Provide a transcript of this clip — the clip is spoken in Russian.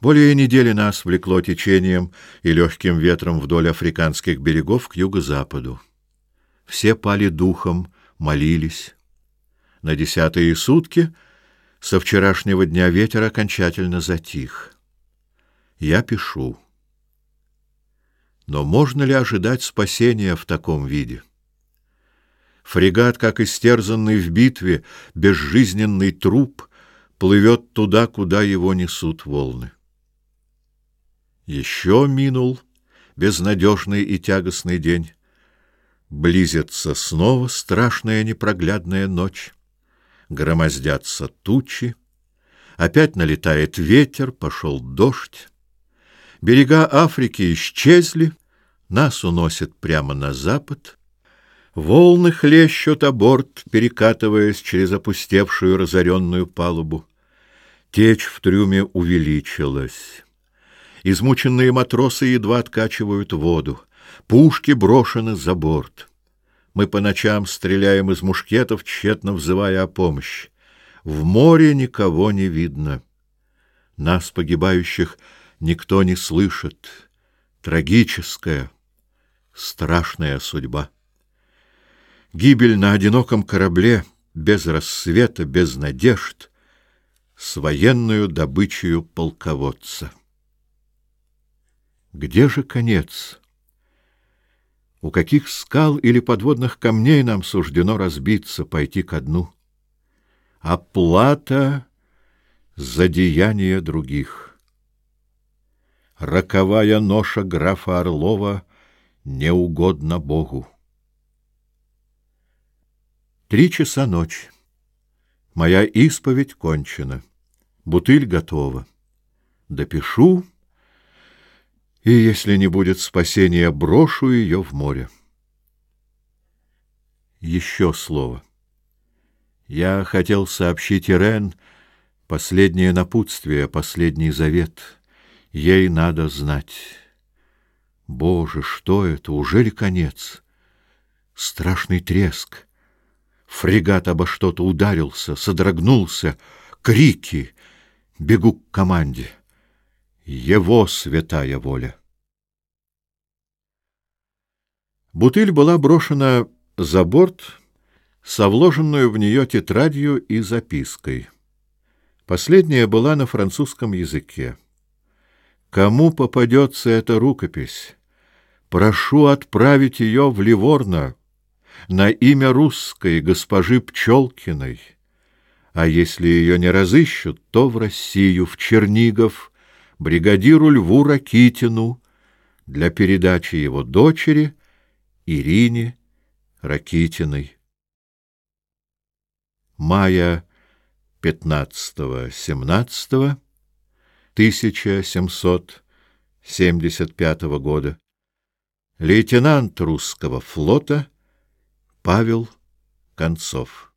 Более недели нас влекло течением и легким ветром вдоль африканских берегов к юго-западу. Все пали духом, молились. На десятые сутки со вчерашнего дня ветер окончательно затих. Я пишу. Но можно ли ожидать спасения в таком виде? Фрегат, как истерзанный в битве, безжизненный труп, плывет туда, куда его несут волны. Еще минул безнадежный и тягостный день. Близится снова страшная непроглядная ночь. Громоздятся тучи. Опять налетает ветер, пошел дождь. Берега Африки исчезли, нас уносят прямо на запад. Волны хлещут о борт, перекатываясь через опустевшую разоренную палубу. Течь в трюме увеличилась. Измученные матросы едва откачивают воду. Пушки брошены за борт. Мы по ночам стреляем из мушкетов, тщетно взывая о помощи. В море никого не видно. Нас, погибающих, никто не слышит. Трагическая, страшная судьба. Гибель на одиноком корабле, без рассвета, без надежд, с военную добычей полководца. Где же конец? У каких скал или подводных камней нам суждено разбиться, пойти ко дну? Оплата за деяния других. Роковая ноша графа Орлова неугодна Богу. Три часа ночи. Моя исповедь кончена. Бутыль готова. Допишу и, если не будет спасения, брошу ее в море. Еще слово. Я хотел сообщить Ирен последнее напутствие, последний завет. Ей надо знать. Боже, что это? Уже ли конец? Страшный треск. Фрегат обо что-то ударился, содрогнулся. Крики. Бегу к команде. Его святая воля. Бутыль была брошена за борт со вложенную в нее тетрадью и запиской. Последняя была на французском языке. «Кому попадется эта рукопись? Прошу отправить ее в Ливорно на имя русской госпожи Пчелкиной, а если ее не разыщут, то в Россию, в Чернигов, бригадиру Льву Ракитину для передачи его дочери — Ирине Ракитиной. Мая 15-17 1775 года. Лейтенант русского флота Павел Концов.